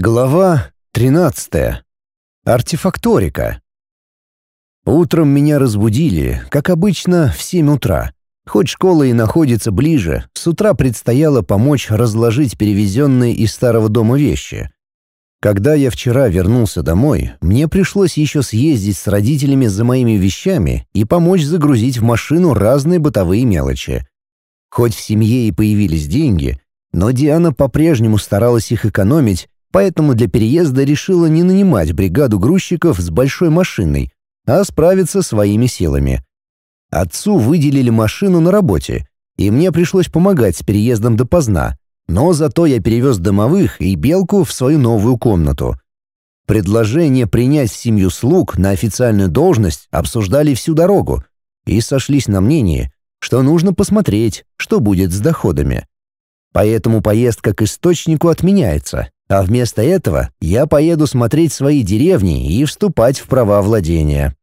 Глава 13. Артефакторика. Утром меня разбудили, как обычно, в 7 утра. Хоть школа и находится ближе, с утра предстояло помочь разложить перевезенные из старого дома вещи. Когда я вчера вернулся домой, мне пришлось еще съездить с родителями за моими вещами и помочь загрузить в машину разные бытовые мелочи. Хоть в семье и появились деньги, но Диана по-прежнему старалась их экономить поэтому для переезда решила не нанимать бригаду грузчиков с большой машиной, а справиться своими силами. Отцу выделили машину на работе, и мне пришлось помогать с переездом допоздна, но зато я перевез домовых и Белку в свою новую комнату. Предложение принять семью слуг на официальную должность обсуждали всю дорогу и сошлись на мнении, что нужно посмотреть, что будет с доходами. Поэтому поездка к источнику отменяется, а вместо этого я поеду смотреть свои деревни и вступать в права владения.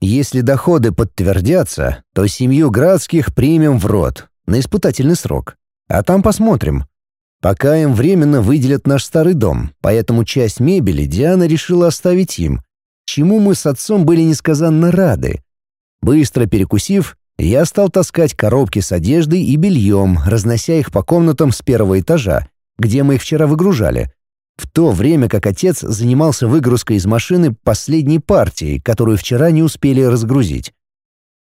Если доходы подтвердятся, то семью Градских примем в рот на испытательный срок. А там посмотрим. Пока им временно выделят наш старый дом, поэтому часть мебели Диана решила оставить им, чему мы с отцом были несказанно рады. Быстро перекусив, я стал таскать коробки с одеждой и бельем, разнося их по комнатам с первого этажа, где мы их вчера выгружали, в то время как отец занимался выгрузкой из машины последней партии, которую вчера не успели разгрузить.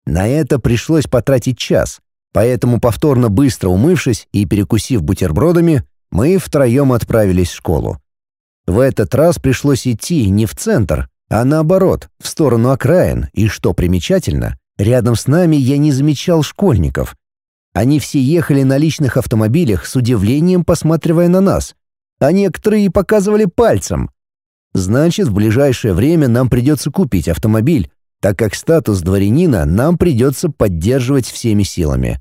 На это пришлось потратить час, поэтому повторно быстро умывшись и перекусив бутербродами, мы втроем отправились в школу. В этот раз пришлось идти не в центр, а наоборот, в сторону окраин, и, что примечательно, рядом с нами я не замечал школьников, они все ехали на личных автомобилях с удивлением, посматривая на нас, а некоторые показывали пальцем. Значит, в ближайшее время нам придется купить автомобиль, так как статус дворянина нам придется поддерживать всеми силами.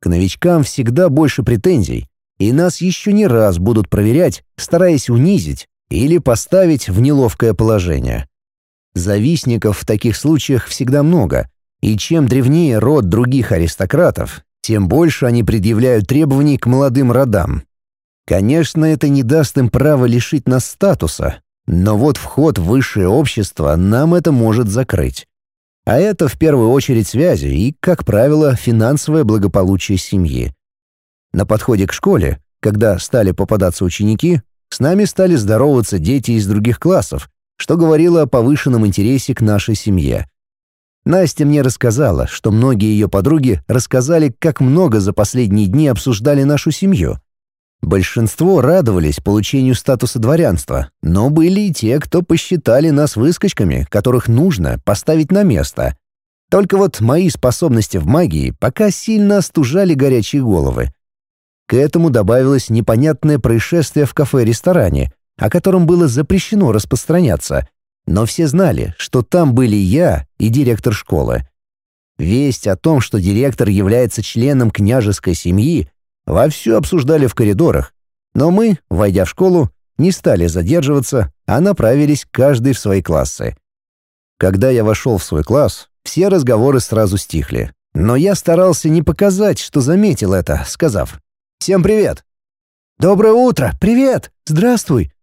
К новичкам всегда больше претензий, и нас еще не раз будут проверять, стараясь унизить или поставить в неловкое положение. Завистников в таких случаях всегда много, и чем древнее род других аристократов, тем больше они предъявляют требований к молодым родам. Конечно, это не даст им права лишить нас статуса, но вот вход в высшее общество нам это может закрыть. А это в первую очередь связи и, как правило, финансовое благополучие семьи. На подходе к школе, когда стали попадаться ученики, с нами стали здороваться дети из других классов, что говорило о повышенном интересе к нашей семье. Настя мне рассказала, что многие ее подруги рассказали, как много за последние дни обсуждали нашу семью. Большинство радовались получению статуса дворянства, но были и те, кто посчитали нас выскочками, которых нужно поставить на место. Только вот мои способности в магии пока сильно остужали горячие головы. К этому добавилось непонятное происшествие в кафе-ресторане, о котором было запрещено распространяться, но все знали, что там были я и директор школы. Весть о том, что директор является членом княжеской семьи, вовсю обсуждали в коридорах, но мы, войдя в школу, не стали задерживаться, а направились каждый в свои классы. Когда я вошел в свой класс, все разговоры сразу стихли. Но я старался не показать, что заметил это, сказав «Всем привет!» «Доброе утро! Привет! Здравствуй!»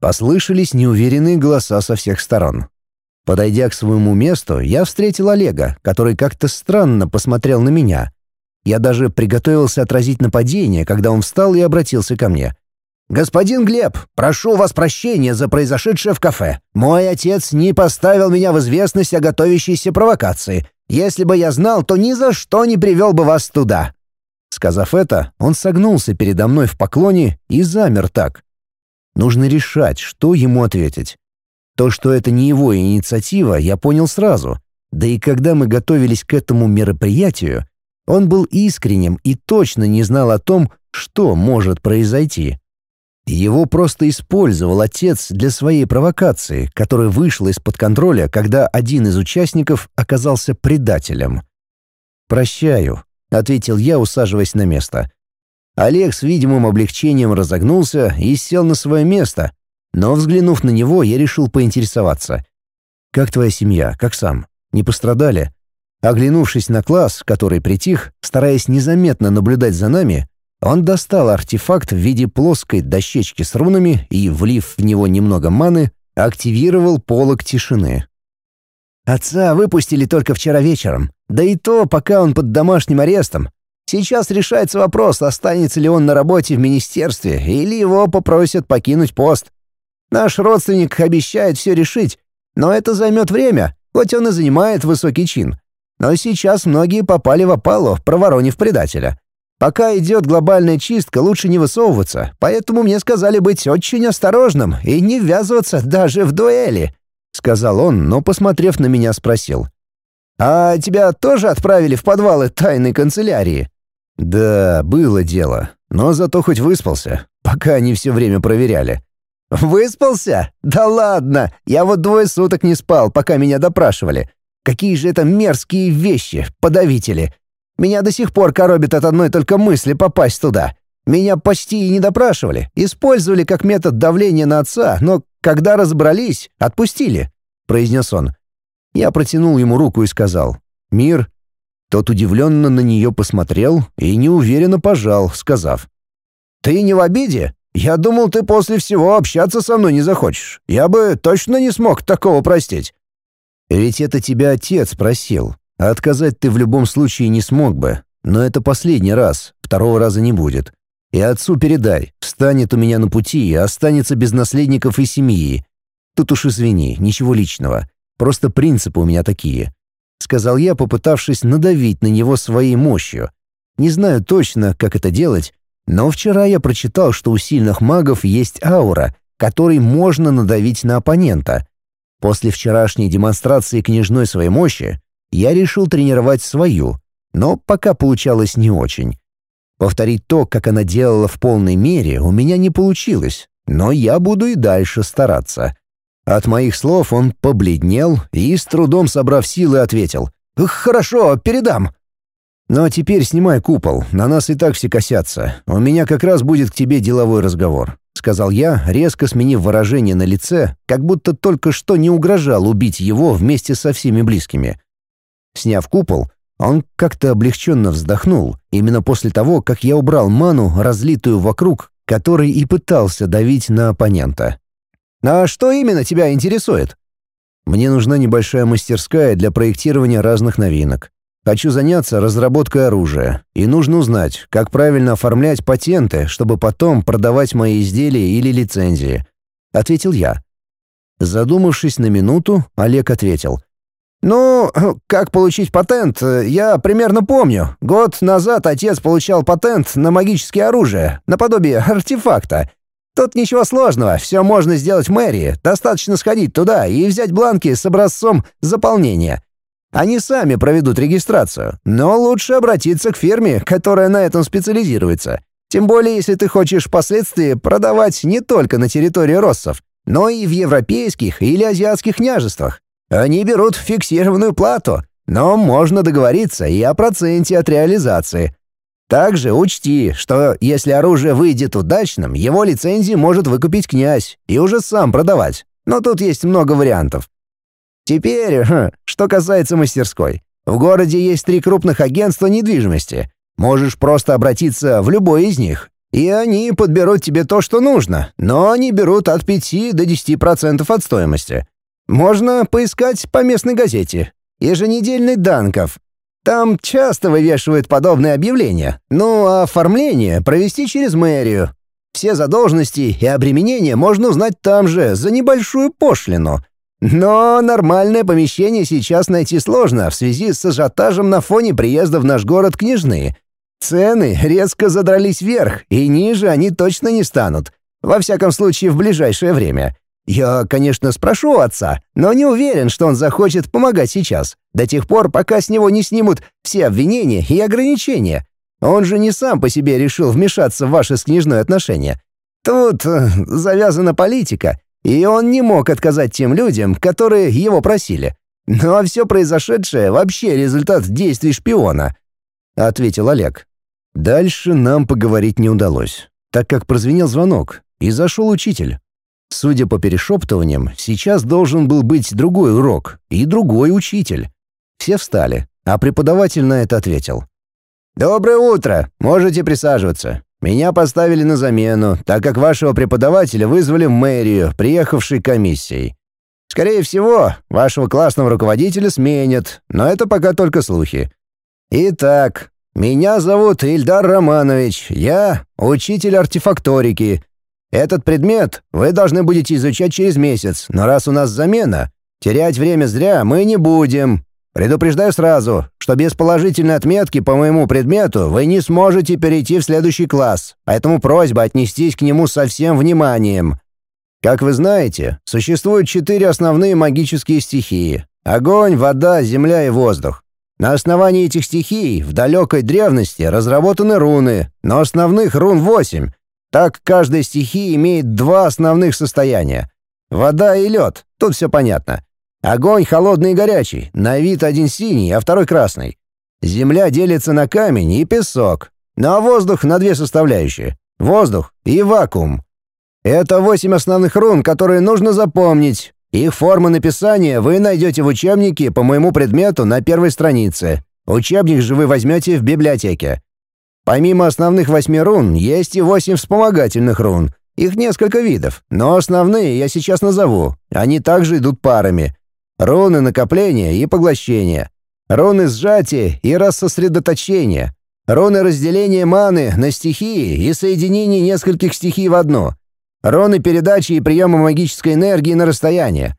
Послышались неуверенные голоса со всех сторон. Подойдя к своему месту, я встретил Олега, который как-то странно посмотрел на меня. Я даже приготовился отразить нападение, когда он встал и обратился ко мне. «Господин Глеб, прошу вас прощения за произошедшее в кафе. Мой отец не поставил меня в известность о готовящейся провокации. Если бы я знал, то ни за что не привел бы вас туда». Сказав это, он согнулся передо мной в поклоне и замер так, Нужно решать, что ему ответить. То, что это не его инициатива, я понял сразу. Да и когда мы готовились к этому мероприятию, он был искренним и точно не знал о том, что может произойти. Его просто использовал отец для своей провокации, которая вышла из-под контроля, когда один из участников оказался предателем. «Прощаю», — ответил я, усаживаясь на место. Олег с видимым облегчением разогнулся и сел на свое место, но, взглянув на него, я решил поинтересоваться. «Как твоя семья? Как сам? Не пострадали?» Оглянувшись на класс, который притих, стараясь незаметно наблюдать за нами, Он достал артефакт в виде плоской дощечки с рунами и, влив в него немного маны, активировал полог тишины. Отца выпустили только вчера вечером, да и то, пока он под домашним арестом. Сейчас решается вопрос, останется ли он на работе в министерстве или его попросят покинуть пост. Наш родственник обещает все решить, но это займет время, хоть он и занимает высокий чин. Но сейчас многие попали в опалу, проворонив предателя. Пока идет глобальная чистка, лучше не высовываться, поэтому мне сказали быть очень осторожным и не ввязываться даже в дуэли», — сказал он, но, посмотрев на меня, спросил. «А тебя тоже отправили в подвалы тайной канцелярии?» «Да, было дело, но зато хоть выспался, пока они все время проверяли». «Выспался? Да ладно! Я вот двое суток не спал, пока меня допрашивали. Какие же это мерзкие вещи, подавители! Меня до сих пор коробит от одной только мысли попасть туда. Меня почти и не допрашивали, использовали как метод давления на отца, но когда разобрались, отпустили», — произнес он. Я протянул ему руку и сказал «Мир». Тот удивленно на нее посмотрел и неуверенно пожал, сказав «Ты не в обиде? Я думал, ты после всего общаться со мной не захочешь. Я бы точно не смог такого простить». «Ведь это тебя отец просил. Отказать ты в любом случае не смог бы. Но это последний раз, второго раза не будет. И отцу передай, встанет у меня на пути и останется без наследников и семьи. Тут уж извини, ничего личного. Просто принципы у меня такие», — сказал я, попытавшись надавить на него своей мощью. Не знаю точно, как это делать, но вчера я прочитал, что у сильных магов есть аура, которой можно надавить на оппонента. После вчерашней демонстрации княжной своей мощи я решил тренировать свою, но пока получалось не очень. Повторить то, как она делала в полной мере, у меня не получилось, но я буду и дальше стараться. От моих слов он побледнел и, с трудом собрав силы, ответил «Хорошо, передам». «Ну а теперь снимай купол, на нас и так все косятся. У меня как раз будет к тебе деловой разговор», — сказал я, резко сменив выражение на лице, как будто только что не угрожал убить его вместе со всеми близкими. Сняв купол, он как-то облегченно вздохнул, именно после того, как я убрал ману, разлитую вокруг, который и пытался давить на оппонента. «А что именно тебя интересует?» «Мне нужна небольшая мастерская для проектирования разных новинок. Хочу заняться разработкой оружия, и нужно узнать, как правильно оформлять патенты, чтобы потом продавать мои изделия или лицензии», — ответил я. Задумавшись на минуту, Олег ответил — «Ну, как получить патент, я примерно помню. Год назад отец получал патент на магическое оружие, наподобие артефакта. Тут ничего сложного, все можно сделать в мэрии, достаточно сходить туда и взять бланки с образцом заполнения. Они сами проведут регистрацию, но лучше обратиться к фирме, которая на этом специализируется. Тем более, если ты хочешь впоследствии продавать не только на территории Россов, но и в европейских или азиатских княжествах. Они берут фиксированную плату, но можно договориться и о проценте от реализации. Также учти, что если оружие выйдет удачным, его лицензии может выкупить князь и уже сам продавать. Но тут есть много вариантов. Теперь, хм, что касается мастерской. В городе есть три крупных агентства недвижимости. Можешь просто обратиться в любой из них, и они подберут тебе то, что нужно, но они берут от 5 до 10% от стоимости. Можно поискать по местной газете. Еженедельный Данков. Там часто вывешивают подобные объявления. Ну, а оформление провести через мэрию. Все задолженности и обременения можно узнать там же, за небольшую пошлину. Но нормальное помещение сейчас найти сложно в связи с ажиотажем на фоне приезда в наш город княжны. Цены резко задрались вверх, и ниже они точно не станут. Во всяком случае, в ближайшее время. Я, конечно, спрошу отца, но не уверен, что он захочет помогать сейчас, до тех пор, пока с него не снимут все обвинения и ограничения. Он же не сам по себе решил вмешаться в ваши с княжной отношения. Тут э, завязана политика, и он не мог отказать тем людям, которые его просили. Ну а все произошедшее вообще результат действий шпиона», — ответил Олег. Дальше нам поговорить не удалось, так как прозвенел звонок, и зашел учитель. Судя по перешептываниям, сейчас должен был быть другой урок и другой учитель. Все встали, а преподаватель на это ответил. «Доброе утро! Можете присаживаться. Меня поставили на замену, так как вашего преподавателя вызвали в мэрию, приехавшей комиссией. Скорее всего, вашего классного руководителя сменят, но это пока только слухи. Итак, меня зовут Ильдар Романович, я учитель артефакторики. Этот предмет вы должны будете изучать через месяц, но раз у нас замена, терять время зря мы не будем. Предупреждаю сразу, что без положительной отметки по моему предмету вы не сможете перейти в следующий класс, поэтому просьба отнестись к нему со всем вниманием. Как вы знаете, существуют четыре основные магические стихии — огонь, вода, земля и воздух. На основании этих стихий в далекой древности разработаны руны, но основных рун восемь. Так каждая стихия имеет два основных состояния — вода и лед, тут все понятно — Огонь холодный и горячий, на вид один синий, а второй красный. Земля делится на камень и песок, ну а воздух на две составляющие — воздух и вакуум. Это восемь основных рун, которые нужно запомнить. Их формы написания вы найдете в учебнике по моему предмету на первой странице. Учебник же вы возьмете в библиотеке. Помимо основных восьми рун, есть и восемь вспомогательных рун. Их несколько видов, но основные я сейчас назову. Они также идут парами — руны накопления и поглощения, руны сжатия и рассосредоточения, руны разделения маны на стихии и соединения нескольких стихий в одну, руны передачи и приема магической энергии на расстояние.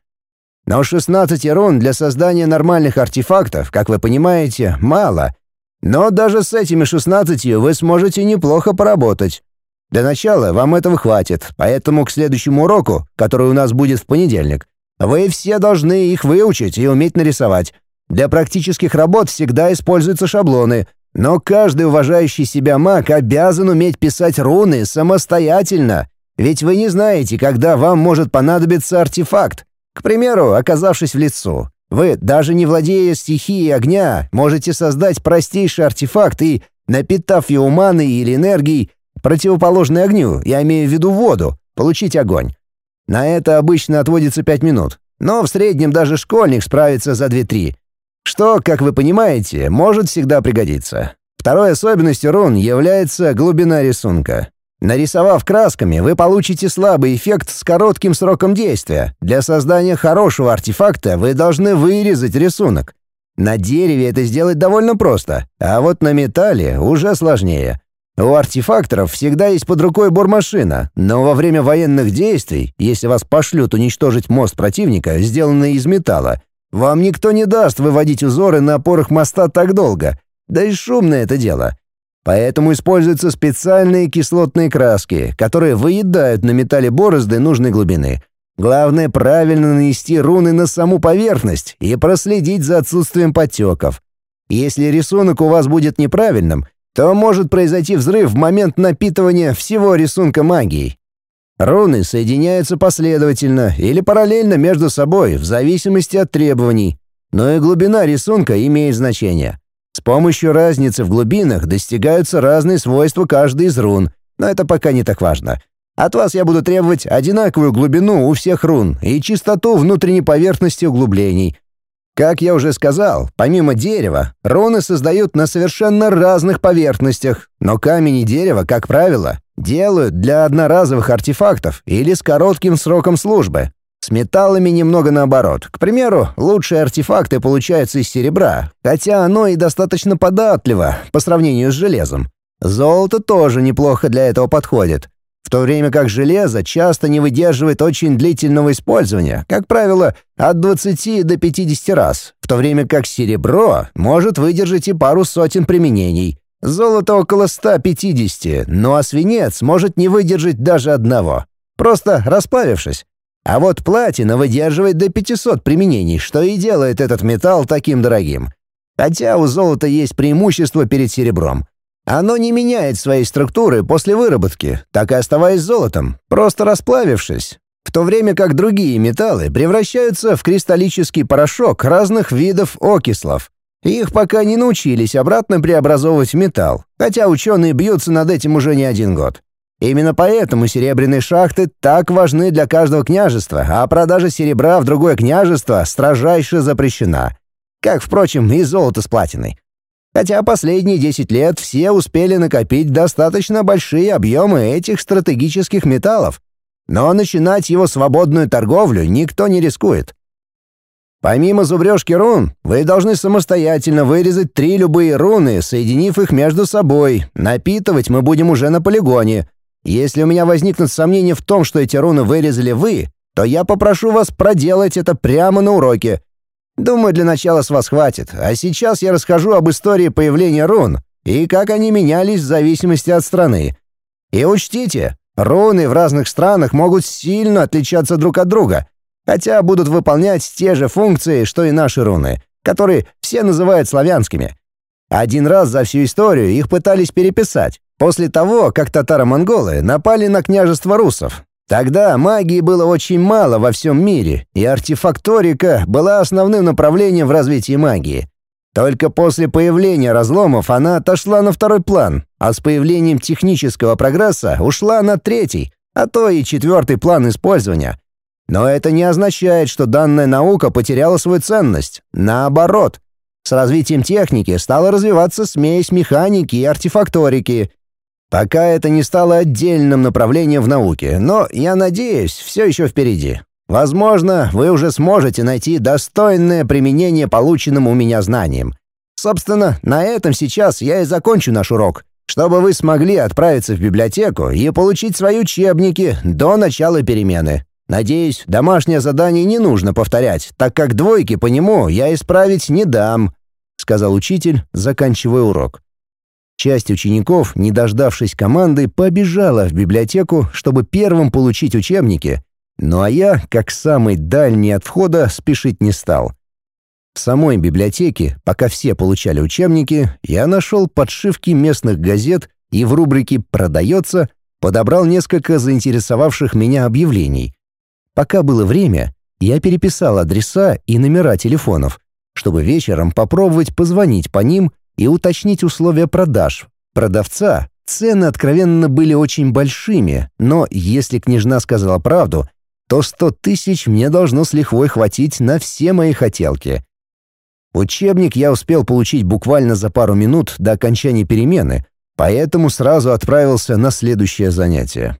Но 16 рун для создания нормальных артефактов, как вы понимаете, мало. Но даже с этими 16 вы сможете неплохо поработать. Для начала вам этого хватит, поэтому к следующему уроку, который у нас будет в понедельник, вы все должны их выучить и уметь нарисовать. Для практических работ всегда используются шаблоны, но каждый уважающий себя маг обязан уметь писать руны самостоятельно. Ведь вы не знаете, когда вам может понадобиться артефакт. К примеру, оказавшись в лесу, вы, даже не владея стихией огня, можете создать простейший артефакт и, напитав его маной или энергией, противоположной огню, я имею в виду воду, получить огонь. На это обычно отводится 5 минут, но в среднем даже школьник справится за 2-3. Что, как вы понимаете, может всегда пригодиться. Второй особенностью рун является глубина рисунка. Нарисовав красками, вы получите слабый эффект с коротким сроком действия. Для создания хорошего артефакта вы должны вырезать рисунок. На дереве это сделать довольно просто, а вот на металле уже сложнее. У артефакторов всегда есть под рукой бормашина, но во время военных действий, если вас пошлют уничтожить мост противника, сделанный из металла, вам никто не даст выводить узоры на опорах моста так долго. Да и шумное это дело. Поэтому используются специальные кислотные краски, которые выедают на металле борозды нужной глубины. Главное правильно нанести руны на саму поверхность и проследить за отсутствием потеков. Если рисунок у вас будет неправильным, то может произойти взрыв в момент напитывания всего рисунка магией. Руны соединяются последовательно или параллельно между собой в зависимости от требований, но и глубина рисунка имеет значение. С помощью разницы в глубинах достигаются разные свойства каждой из рун, но это пока не так важно. От вас я буду требовать одинаковую глубину у всех рун и чистоту внутренней поверхности углублений, как я уже сказал, помимо дерева, руны создают на совершенно разных поверхностях, но камень и дерево, как правило, делают для одноразовых артефактов или с коротким сроком службы. С металлами немного наоборот. К примеру, лучшие артефакты получаются из серебра, хотя оно и достаточно податливо по сравнению с железом. Золото тоже неплохо для этого подходит в то время как железо часто не выдерживает очень длительного использования, как правило, от 20 до 50 раз, в то время как серебро может выдержать и пару сотен применений. Золото около 150, ну а свинец может не выдержать даже одного, просто расплавившись. А вот платина выдерживает до 500 применений, что и делает этот металл таким дорогим. Хотя у золота есть преимущество перед серебром. Оно не меняет своей структуры после выработки, так и оставаясь золотом, просто расплавившись, в то время как другие металлы превращаются в кристаллический порошок разных видов окислов. Их пока не научились обратно преобразовывать в металл, хотя ученые бьются над этим уже не один год. Именно поэтому серебряные шахты так важны для каждого княжества, а продажа серебра в другое княжество строжайше запрещена. Как, впрочем, и золото с платиной. Хотя последние 10 лет все успели накопить достаточно большие объемы этих стратегических металлов. Но начинать его свободную торговлю никто не рискует. Помимо зубрежки рун, вы должны самостоятельно вырезать три любые руны, соединив их между собой. Напитывать мы будем уже на полигоне. Если у меня возникнут сомнения в том, что эти руны вырезали вы, то я попрошу вас проделать это прямо на уроке. Думаю, для начала с вас хватит. А сейчас я расскажу об истории появления рун и как они менялись в зависимости от страны. И учтите, руны в разных странах могут сильно отличаться друг от друга — хотя будут выполнять те же функции, что и наши руны, которые все называют славянскими. Один раз за всю историю их пытались переписать, после того, как татаро-монголы напали на княжество русов. Тогда магии было очень мало во всем мире, и артефакторика была основным направлением в развитии магии. Только после появления разломов она отошла на второй план, а с появлением технического прогресса ушла на третий, а то и четвертый план использования, но это не означает, что данная наука потеряла свою ценность. Наоборот, с развитием техники стала развиваться смесь механики и артефакторики. Пока это не стало отдельным направлением в науке, но, я надеюсь, все еще впереди. Возможно, вы уже сможете найти достойное применение полученным у меня знаниям. Собственно, на этом сейчас я и закончу наш урок, чтобы вы смогли отправиться в библиотеку и получить свои учебники до начала перемены. Надеюсь, домашнее задание не нужно повторять, так как двойки по нему я исправить не дам», — сказал учитель, заканчивая урок. Часть учеников, не дождавшись команды, побежала в библиотеку, чтобы первым получить учебники, ну а я, как самый дальний от входа, спешить не стал. В самой библиотеке, пока все получали учебники, я нашел подшивки местных газет и в рубрике «Продается» подобрал несколько заинтересовавших меня объявлений. Пока было время, я переписал адреса и номера телефонов, чтобы вечером попробовать позвонить по ним и уточнить условия продаж. Продавца цены откровенно были очень большими, но если княжна сказала правду, то сто тысяч мне должно с лихвой хватить на все мои хотелки. Учебник я успел получить буквально за пару минут до окончания перемены, поэтому сразу отправился на следующее занятие.